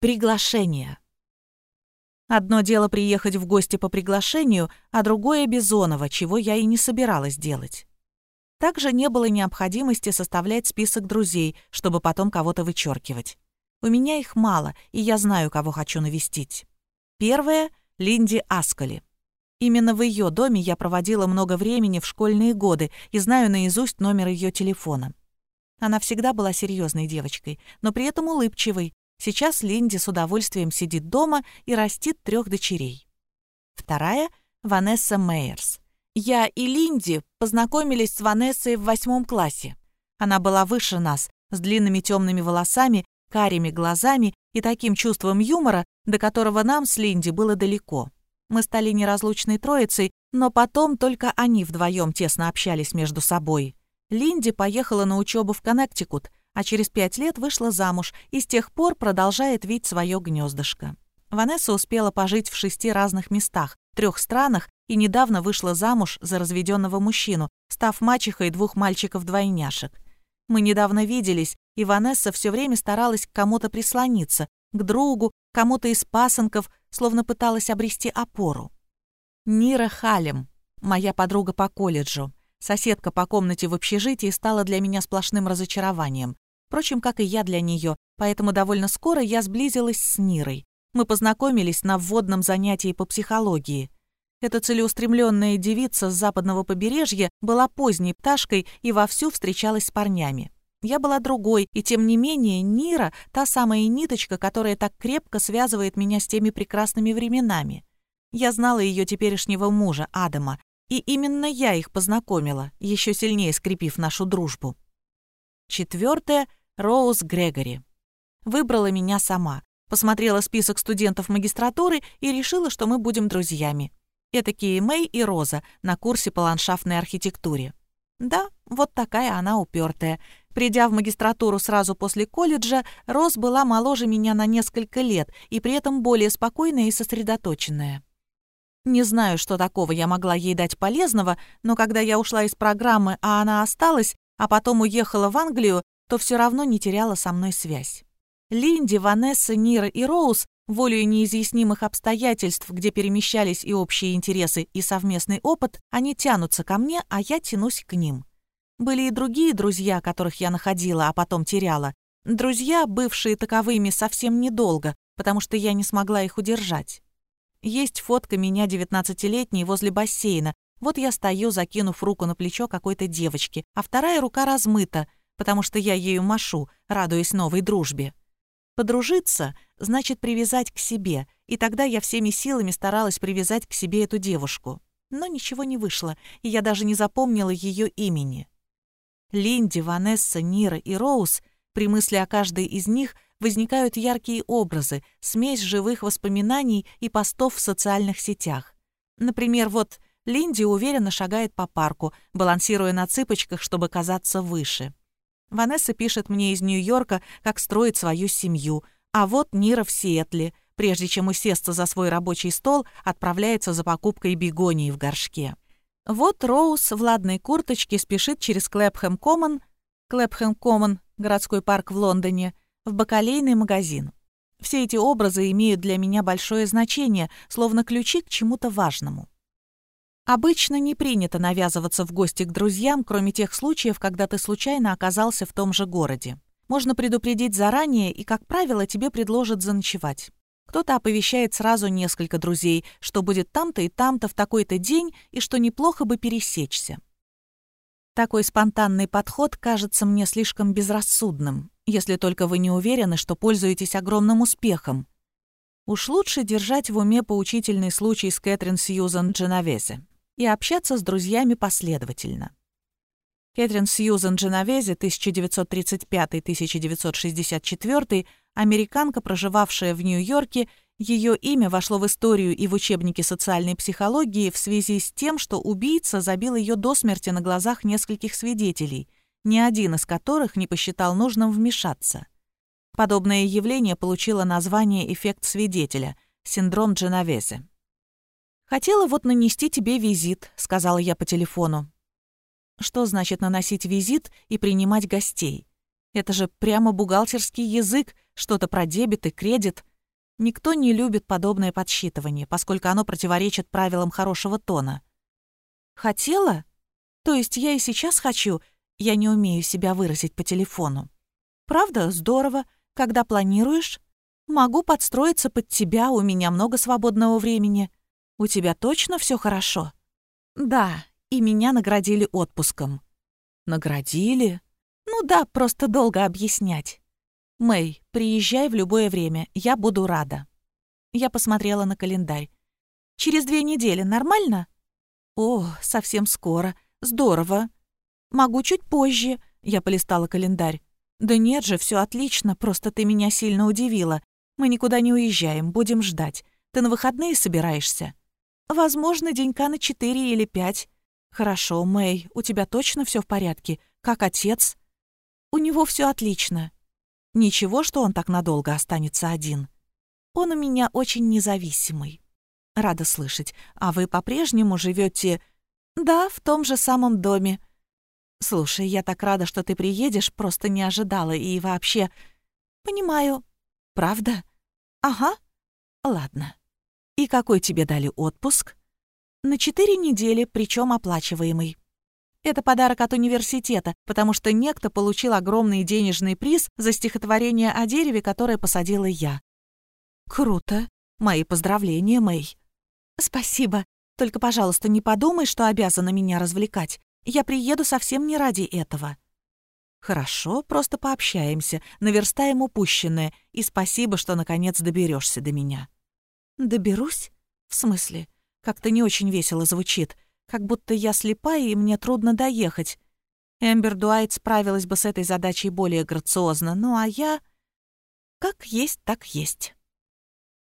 Приглашение. Одно дело приехать в гости по приглашению, а другое — Бизонова, чего я и не собиралась делать. Также не было необходимости составлять список друзей, чтобы потом кого-то вычеркивать. У меня их мало, и я знаю, кого хочу навестить. Первое — Линди Аскали. Именно в ее доме я проводила много времени в школьные годы и знаю наизусть номер ее телефона. Она всегда была серьезной девочкой, но при этом улыбчивой, Сейчас Линди с удовольствием сидит дома и растит трех дочерей. Вторая — Ванесса Мейерс. Я и Линди познакомились с Ванессой в восьмом классе. Она была выше нас, с длинными темными волосами, карими глазами и таким чувством юмора, до которого нам с Линди было далеко. Мы стали неразлучной троицей, но потом только они вдвоем тесно общались между собой. Линди поехала на учебу в Коннектикут, а через пять лет вышла замуж и с тех пор продолжает вить свое гнездышко. Ванесса успела пожить в шести разных местах, трех странах и недавно вышла замуж за разведенного мужчину, став мачехой двух мальчиков-двойняшек. Мы недавно виделись, и Ванесса все время старалась к кому-то прислониться, к другу, кому-то из пасынков, словно пыталась обрести опору. Нира Халем, моя подруга по колледжу, соседка по комнате в общежитии, стала для меня сплошным разочарованием. Впрочем, как и я для нее, поэтому довольно скоро я сблизилась с Нирой. Мы познакомились на вводном занятии по психологии. Эта целеустремленная девица с западного побережья была поздней пташкой и вовсю встречалась с парнями. Я была другой, и тем не менее Нира — та самая ниточка, которая так крепко связывает меня с теми прекрасными временами. Я знала ее теперешнего мужа, Адама, и именно я их познакомила, еще сильнее скрепив нашу дружбу. Четвертое — Роуз Грегори. Выбрала меня сама, посмотрела список студентов магистратуры и решила, что мы будем друзьями. Этакие Мэй и Роза на курсе по ландшафтной архитектуре. Да, вот такая она упертая. Придя в магистратуру сразу после колледжа, Роз была моложе меня на несколько лет и при этом более спокойная и сосредоточенная. Не знаю, что такого я могла ей дать полезного, но когда я ушла из программы, а она осталась, а потом уехала в Англию, то все равно не теряла со мной связь. Линди, Ванесса, Нира и Роуз, волею неизъяснимых обстоятельств, где перемещались и общие интересы, и совместный опыт, они тянутся ко мне, а я тянусь к ним. Были и другие друзья, которых я находила, а потом теряла. Друзья, бывшие таковыми совсем недолго, потому что я не смогла их удержать. Есть фотка меня девятнадцатилетней возле бассейна. Вот я стою, закинув руку на плечо какой-то девочки, а вторая рука размыта — потому что я ею машу, радуясь новой дружбе. Подружиться значит привязать к себе, и тогда я всеми силами старалась привязать к себе эту девушку. Но ничего не вышло, и я даже не запомнила ее имени. Линди, Ванесса, Нира и Роуз, при мысли о каждой из них возникают яркие образы, смесь живых воспоминаний и постов в социальных сетях. Например, вот Линди уверенно шагает по парку, балансируя на цыпочках, чтобы казаться выше. Ванесса пишет мне из Нью-Йорка, как строит свою семью. А вот Нира в Сиэтле. Прежде чем усесться за свой рабочий стол, отправляется за покупкой бегонии в горшке. Вот Роуз в ладной курточке спешит через Клэпхэм-Коммон, Клэпхэм-Коммон, городской парк в Лондоне, в бакалейный магазин. Все эти образы имеют для меня большое значение, словно ключи к чему-то важному. Обычно не принято навязываться в гости к друзьям, кроме тех случаев, когда ты случайно оказался в том же городе. Можно предупредить заранее, и, как правило, тебе предложат заночевать. Кто-то оповещает сразу несколько друзей, что будет там-то и там-то в такой-то день, и что неплохо бы пересечься. Такой спонтанный подход кажется мне слишком безрассудным, если только вы не уверены, что пользуетесь огромным успехом. Уж лучше держать в уме поучительный случай с Кэтрин Сьюзан Дженовезе и общаться с друзьями последовательно. Кэтрин Сьюзен Дженовезе, 1935-1964, американка, проживавшая в Нью-Йорке, ее имя вошло в историю и в учебники социальной психологии в связи с тем, что убийца забил ее до смерти на глазах нескольких свидетелей, ни один из которых не посчитал нужным вмешаться. Подобное явление получило название «эффект свидетеля» — синдром Дженовезе. «Хотела вот нанести тебе визит», — сказала я по телефону. Что значит наносить визит и принимать гостей? Это же прямо бухгалтерский язык, что-то про дебет и кредит. Никто не любит подобное подсчитывание, поскольку оно противоречит правилам хорошего тона. Хотела? То есть я и сейчас хочу, я не умею себя выразить по телефону. Правда, здорово, когда планируешь. Могу подстроиться под тебя, у меня много свободного времени. У тебя точно все хорошо? Да, и меня наградили отпуском. Наградили? Ну да, просто долго объяснять. Мэй, приезжай в любое время, я буду рада. Я посмотрела на календарь. Через две недели нормально? О, совсем скоро. Здорово. Могу чуть позже. Я полистала календарь. Да нет же, все отлично, просто ты меня сильно удивила. Мы никуда не уезжаем, будем ждать. Ты на выходные собираешься? Возможно, денька на четыре или пять. Хорошо, Мэй, у тебя точно все в порядке? Как отец? У него все отлично. Ничего, что он так надолго останется один. Он у меня очень независимый. Рада слышать. А вы по-прежнему живете? Да, в том же самом доме. Слушай, я так рада, что ты приедешь, просто не ожидала и вообще... Понимаю. Правда? Ага. Ладно. И какой тебе дали отпуск? На четыре недели, причем оплачиваемый. Это подарок от университета, потому что некто получил огромный денежный приз за стихотворение о дереве, которое посадила я. Круто. Мои поздравления, Мэй. Спасибо. Только, пожалуйста, не подумай, что обязана меня развлекать. Я приеду совсем не ради этого. Хорошо, просто пообщаемся, наверстаем упущенное, и спасибо, что наконец доберешься до меня. Доберусь? В смысле? Как-то не очень весело звучит как будто я слепая и мне трудно доехать. Эмбер Дуайт справилась бы с этой задачей более грациозно, ну а я... Как есть, так есть.